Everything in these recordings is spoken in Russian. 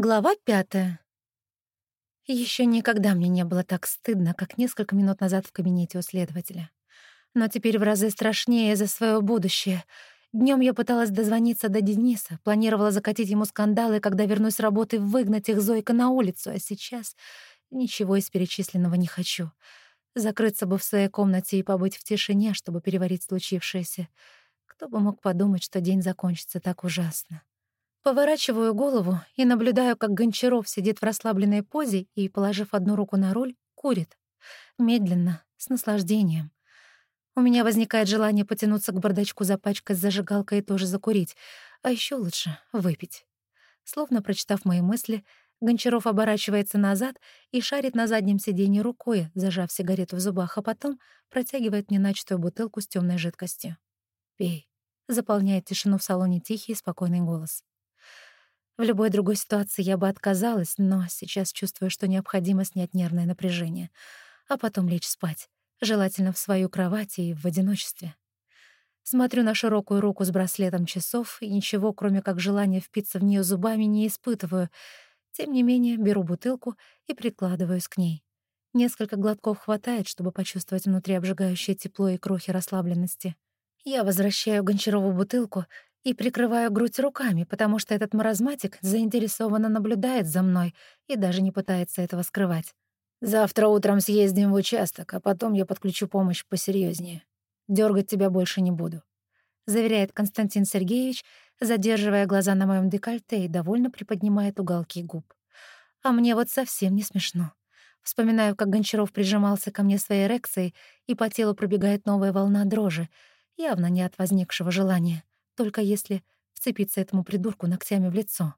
Глава пятая. Еще никогда мне не было так стыдно, как несколько минут назад в кабинете у следователя. Но теперь в разы страшнее за свое будущее. Днем я пыталась дозвониться до Дениса, планировала закатить ему скандалы, когда вернусь с работы, выгнать их Зойка на улицу, а сейчас ничего из перечисленного не хочу. Закрыться бы в своей комнате и побыть в тишине, чтобы переварить случившееся. Кто бы мог подумать, что день закончится так ужасно. Поворачиваю голову и наблюдаю, как Гончаров сидит в расслабленной позе и, положив одну руку на руль, курит. Медленно, с наслаждением. У меня возникает желание потянуться к бардачку за пачкой с зажигалкой и тоже закурить, а еще лучше — выпить. Словно прочитав мои мысли, Гончаров оборачивается назад и шарит на заднем сиденье рукой, зажав сигарету в зубах, а потом протягивает мне начатую бутылку с темной жидкостью. «Пей», — заполняет тишину в салоне тихий и спокойный голос. В любой другой ситуации я бы отказалась, но сейчас чувствую, что необходимо снять нервное напряжение, а потом лечь спать, желательно в свою кровать и в одиночестве. Смотрю на широкую руку с браслетом часов и ничего, кроме как желания впиться в нее зубами, не испытываю. Тем не менее, беру бутылку и прикладываюсь к ней. Несколько глотков хватает, чтобы почувствовать внутри обжигающее тепло и крохи расслабленности. Я возвращаю Гончарову бутылку и прикрываю грудь руками, потому что этот маразматик заинтересованно наблюдает за мной и даже не пытается этого скрывать. «Завтра утром съездим в участок, а потом я подключу помощь посерьезнее. Дергать тебя больше не буду», — заверяет Константин Сергеевич, задерживая глаза на моем декольте и довольно приподнимает уголки губ. А мне вот совсем не смешно. Вспоминаю, как Гончаров прижимался ко мне своей эрекцией, и по телу пробегает новая волна дрожи, явно не от возникшего желания только если вцепиться этому придурку ногтями в лицо.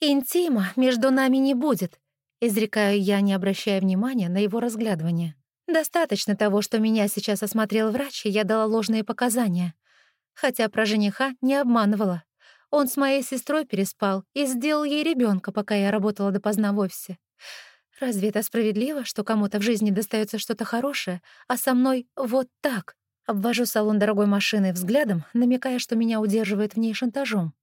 «Интима между нами не будет», — изрекаю я, не обращая внимания на его разглядывание. «Достаточно того, что меня сейчас осмотрел врач, и я дала ложные показания. Хотя про жениха не обманывала. Он с моей сестрой переспал и сделал ей ребенка, пока я работала допоздна в офисе. Разве это справедливо, что кому-то в жизни достается что-то хорошее, а со мной вот так?» Обвожу салон дорогой машины взглядом, намекая, что меня удерживает в ней шантажом.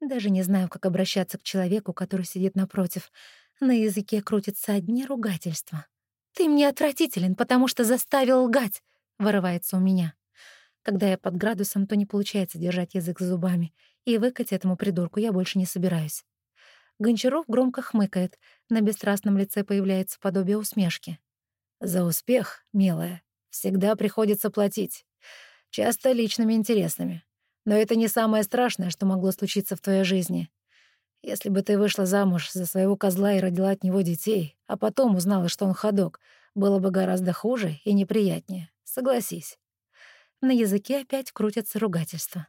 Даже не знаю, как обращаться к человеку, который сидит напротив. На языке крутятся одни ругательства. «Ты мне отвратителен, потому что заставил лгать!» — вырывается у меня. Когда я под градусом, то не получается держать язык за зубами, и выкать этому придурку я больше не собираюсь. Гончаров громко хмыкает, на бесстрастном лице появляется подобие усмешки. «За успех, милая, Всегда приходится платить. Часто личными интересными. Но это не самое страшное, что могло случиться в твоей жизни. Если бы ты вышла замуж за своего козла и родила от него детей, а потом узнала, что он ходок, было бы гораздо хуже и неприятнее. Согласись. На языке опять крутятся ругательства.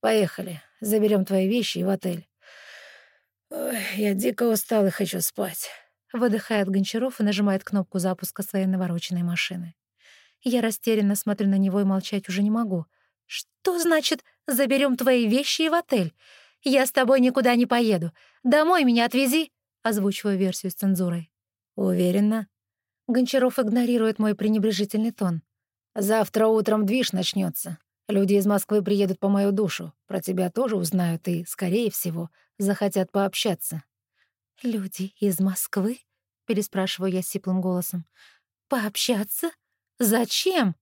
«Поехали. Заберем твои вещи и в отель». Ой, я дико устал и хочу спать. Выдыхает Гончаров и нажимает кнопку запуска своей навороченной машины. Я растерянно смотрю на него и молчать уже не могу. «Что значит «заберем твои вещи и в отель»? Я с тобой никуда не поеду. Домой меня отвези», — озвучиваю версию с цензурой. «Уверена?» Гончаров игнорирует мой пренебрежительный тон. «Завтра утром движ начнется. Люди из Москвы приедут по мою душу. Про тебя тоже узнают и, скорее всего, захотят пообщаться». «Люди из Москвы?» — переспрашиваю я сиплым голосом. «Пообщаться?» «Зачем?»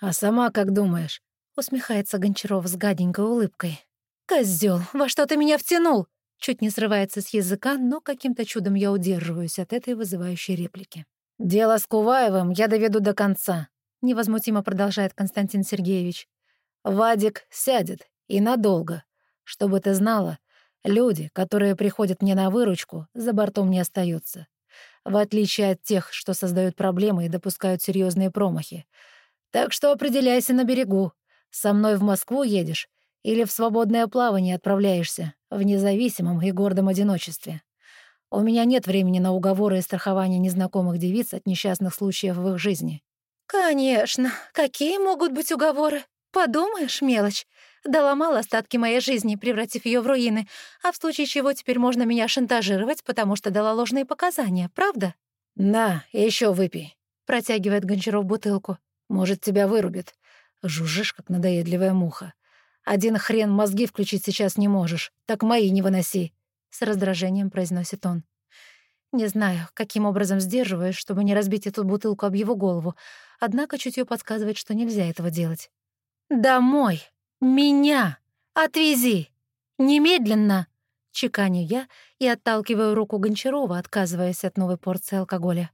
«А сама как думаешь?» — усмехается Гончаров с гаденькой улыбкой. «Козёл, во что ты меня втянул?» Чуть не срывается с языка, но каким-то чудом я удерживаюсь от этой вызывающей реплики. «Дело с Куваевым я доведу до конца», — невозмутимо продолжает Константин Сергеевич. «Вадик сядет, и надолго. Чтобы ты знала, люди, которые приходят мне на выручку, за бортом не остаются в отличие от тех, что создают проблемы и допускают серьезные промахи. Так что определяйся на берегу. Со мной в Москву едешь или в свободное плавание отправляешься, в независимом и гордом одиночестве. У меня нет времени на уговоры и страхование незнакомых девиц от несчастных случаев в их жизни». «Конечно. Какие могут быть уговоры? Подумаешь, мелочь. Доломал остатки моей жизни, превратив ее в руины, а в случае чего теперь можно меня шантажировать, потому что дала ложные показания, правда? «На, еще выпей», — протягивает Гончаров бутылку. «Может, тебя вырубит. Жужжишь, как надоедливая муха. Один хрен мозги включить сейчас не можешь, так мои не выноси». — с раздражением произносит он. Не знаю, каким образом сдерживаюсь, чтобы не разбить эту бутылку об его голову, однако чутье подсказывает, что нельзя этого делать. «Домой! Меня! Отвези! Немедленно!» Чеканю я и отталкиваю руку Гончарова, отказываясь от новой порции алкоголя.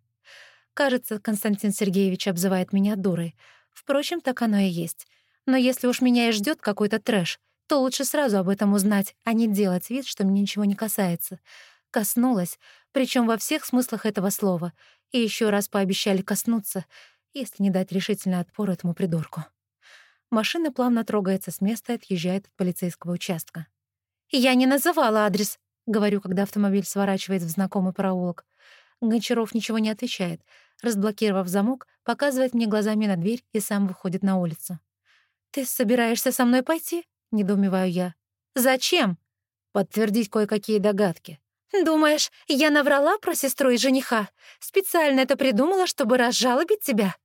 Кажется, Константин Сергеевич обзывает меня дурой. Впрочем, так оно и есть. Но если уж меня и ждет какой-то трэш, то лучше сразу об этом узнать, а не делать вид, что мне ничего не касается. Коснулась, причем во всех смыслах этого слова, и еще раз пообещали коснуться, если не дать решительный отпор этому придурку. Машина плавно трогается с места и отъезжает от полицейского участка. «Я не называла адрес», — говорю, когда автомобиль сворачивает в знакомый проулок. Гончаров ничего не отвечает. Разблокировав замок, показывает мне глазами на дверь и сам выходит на улицу. «Ты собираешься со мной пойти?» — недоумеваю я. «Зачем?» «Подтвердить кое-какие догадки. «Думаешь, я наврала про сестру и жениха? Специально это придумала, чтобы разжалобить тебя?»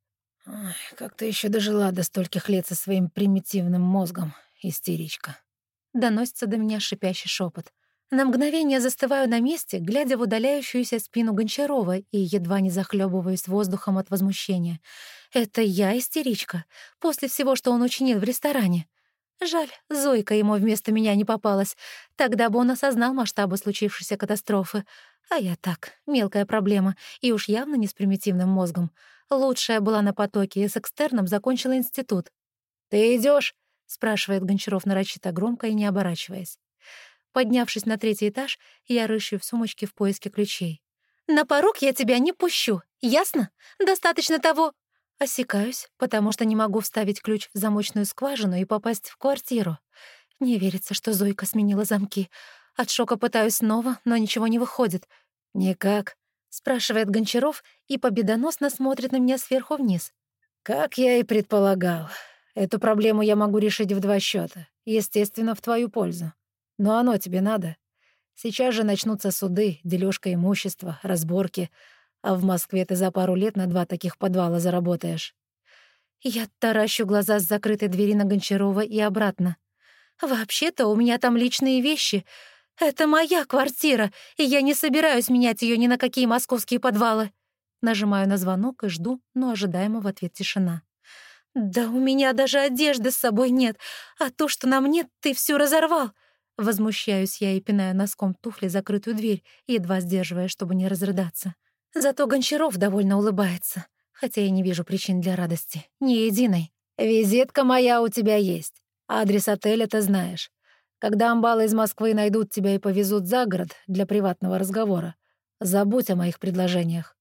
Ой, «Как ты еще дожила до стольких лет со своим примитивным мозгом, истеричка?» Доносится до меня шипящий шепот. На мгновение застываю на месте, глядя в удаляющуюся спину Гончарова и едва не захлебываюсь воздухом от возмущения. «Это я истеричка, после всего, что он учинил в ресторане. Жаль, Зойка ему вместо меня не попалась. Тогда бы он осознал масштабы случившейся катастрофы. А я так, мелкая проблема, и уж явно не с примитивным мозгом. Лучшая была на потоке и с экстерном закончила институт. «Ты идешь? спрашивает Гончаров нарочито громко и не оборачиваясь. Поднявшись на третий этаж, я рыщу в сумочке в поиске ключей. «На порог я тебя не пущу, ясно? Достаточно того...» Осекаюсь, потому что не могу вставить ключ в замочную скважину и попасть в квартиру. Не верится, что Зойка сменила замки. От шока пытаюсь снова, но ничего не выходит. «Никак», — спрашивает Гончаров и победоносно смотрит на меня сверху вниз. «Как я и предполагал. Эту проблему я могу решить в два счета, естественно, в твою пользу. Но оно тебе надо. Сейчас же начнутся суды, дележка имущества, разборки — а в Москве ты за пару лет на два таких подвала заработаешь. Я таращу глаза с закрытой двери на Гончарова и обратно. Вообще-то у меня там личные вещи. Это моя квартира, и я не собираюсь менять ее ни на какие московские подвалы. Нажимаю на звонок и жду, но ожидаемо в ответ тишина. «Да у меня даже одежды с собой нет, а то, что на мне, ты все разорвал!» Возмущаюсь я и пинаю носком туфли закрытую дверь, едва сдерживая, чтобы не разрыдаться. Зато Гончаров довольно улыбается, хотя я не вижу причин для радости, ни единой. «Визитка моя у тебя есть. Адрес отеля ты знаешь. Когда амбалы из Москвы найдут тебя и повезут за город для приватного разговора, забудь о моих предложениях».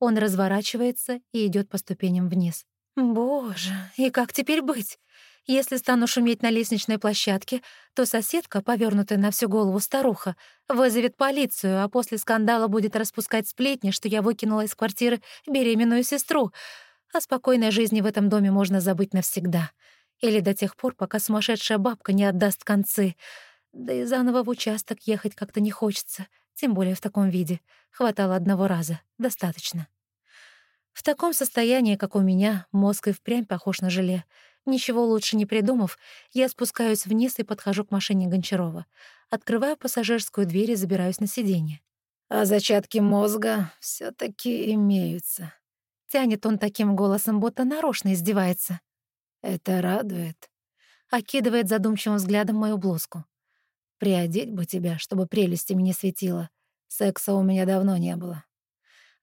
Он разворачивается и идет по ступеням вниз. «Боже, и как теперь быть? Если стану шуметь на лестничной площадке, то соседка, повернутая на всю голову старуха, вызовет полицию, а после скандала будет распускать сплетни, что я выкинула из квартиры беременную сестру. О спокойной жизни в этом доме можно забыть навсегда. Или до тех пор, пока сумасшедшая бабка не отдаст концы. Да и заново в участок ехать как-то не хочется, тем более в таком виде. Хватало одного раза, достаточно. В таком состоянии, как у меня, мозг и впрямь похож на желе — Ничего лучше не придумав, я спускаюсь вниз и подхожу к машине Гончарова. Открываю пассажирскую дверь и забираюсь на сиденье. «А зачатки мозга все таки имеются», — тянет он таким голосом, будто нарочно издевается. «Это радует», — окидывает задумчивым взглядом мою блузку. «Приодеть бы тебя, чтобы прелести мне светило. Секса у меня давно не было».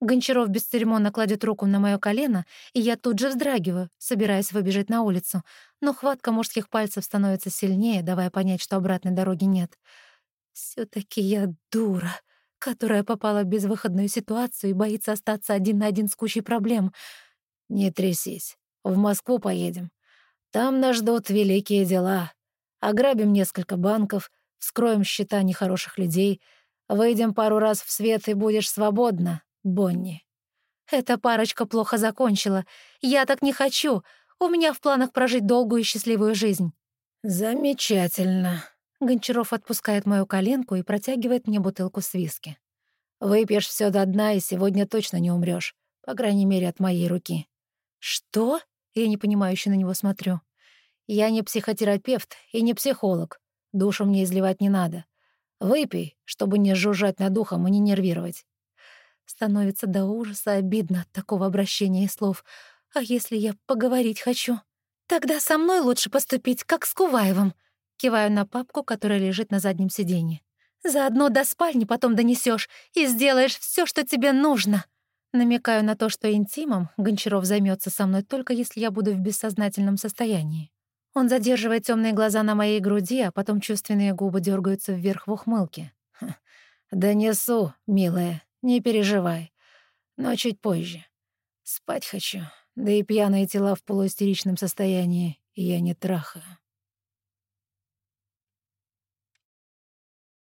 Гончаров бесцеремонно кладет руку на моё колено, и я тут же вздрагиваю, собираясь выбежать на улицу. Но хватка мужских пальцев становится сильнее, давая понять, что обратной дороги нет. все таки я дура, которая попала в безвыходную ситуацию и боится остаться один на один с кучей проблем. «Не трясись. В Москву поедем. Там нас ждут великие дела. Ограбим несколько банков, вскроем счета нехороших людей, выйдем пару раз в свет и будешь свободна, Бонни. Эта парочка плохо закончила. Я так не хочу. У меня в планах прожить долгую и счастливую жизнь. Замечательно. Гончаров отпускает мою коленку и протягивает мне бутылку с виски. Выпьешь все до дна, и сегодня точно не умрешь, По крайней мере, от моей руки. Что? Я непонимающе на него смотрю. Я не психотерапевт и не психолог. Душу мне изливать не надо. Выпей, чтобы не жужжать над ухом и не нервировать». Становится до ужаса обидно от такого обращения и слов. «А если я поговорить хочу?» «Тогда со мной лучше поступить, как с Куваевым», Киваю на папку, которая лежит на заднем сиденье. «Заодно до спальни потом донесешь и сделаешь все, что тебе нужно». Намекаю на то, что интимом Гончаров займется со мной только если я буду в бессознательном состоянии. Он задерживает темные глаза на моей груди, а потом чувственные губы дергаются вверх в ухмылке. «Донесу, милая, не переживай. Но чуть позже. Спать хочу, да и пьяные тела в полуистеричном состоянии я не трахаю».